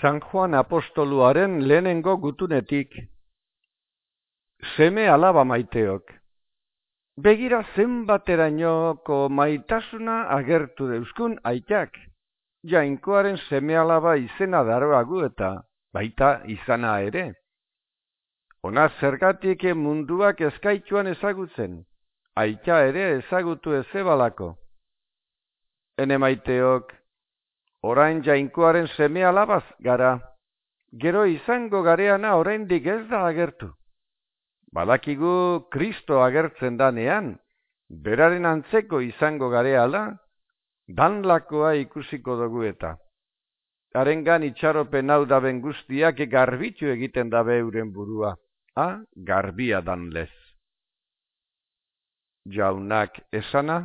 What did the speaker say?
San Juan apostoluaren lehenengo gutunetik. Seme alaba maiteok. Begira zenbaterainoko maitasuna agertu deuskun aitak. Jainkoaren seme alaba izena daroagu eta baita izana ere. Ona zergatik munduak eskaitzuan ezagutzen, aita ere ezagutu ezebalako. Ene maiteok, orain jainkoaren seme alabaz gara, gero izango gareana oraindik ez da agertu. Badakigu Kristo agertzen danean, beraren antzeko izango gareala, danlakoa ikusiko dugu eta. Harengan itxaropen hau daben guztiak garbitu egiten dabe euren burua, a garbia dan lez. Jaunak esana,